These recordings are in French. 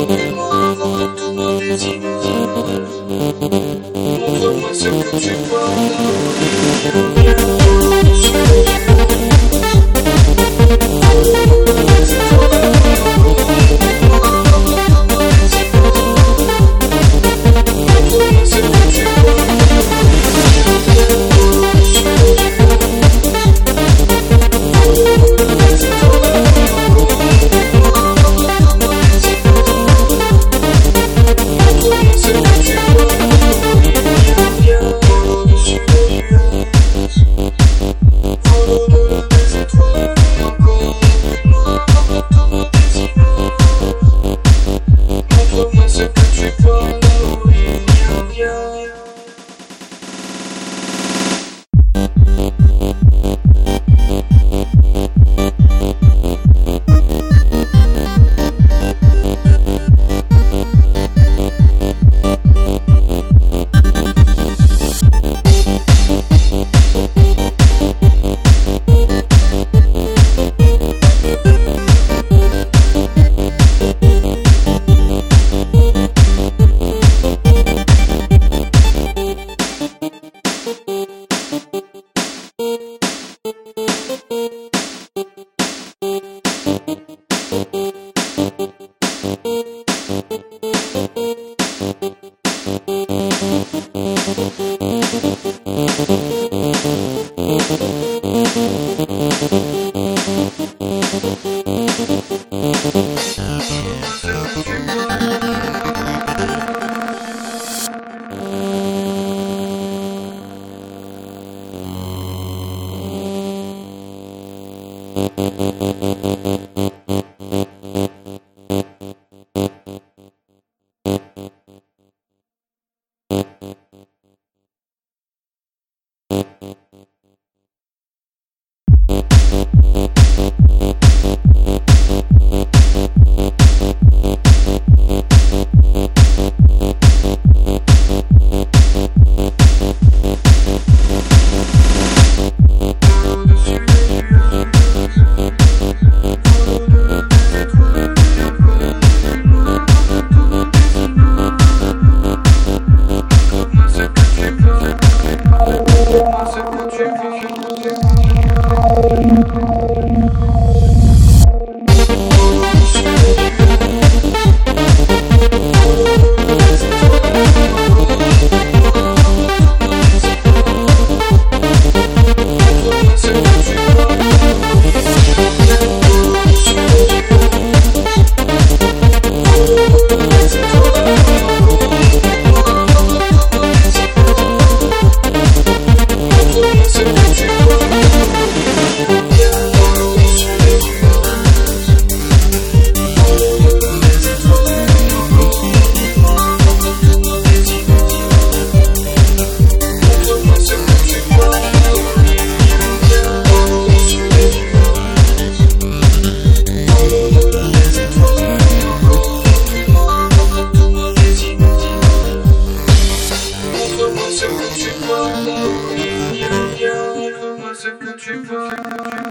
Thank you. you come?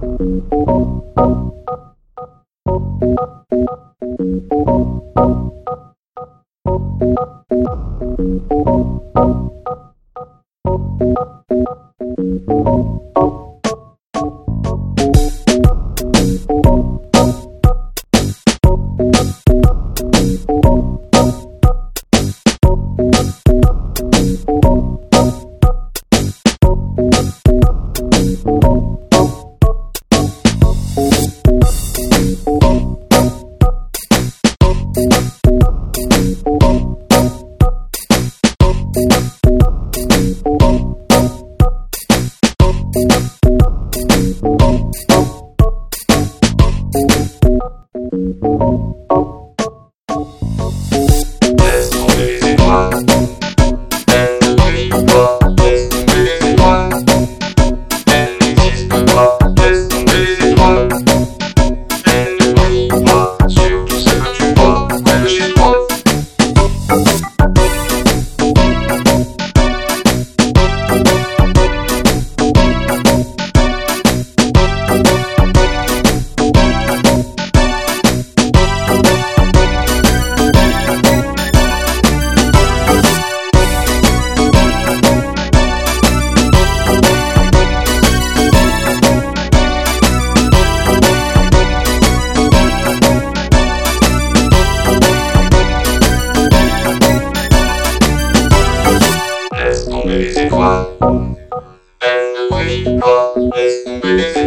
Thank you.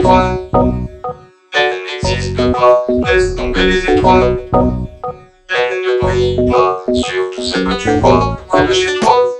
Étoiles. Elles n'existent pas. Laisse tomber les étoiles. Elles ne brillent pas. Sur tout ce que tu vois près de chez toi?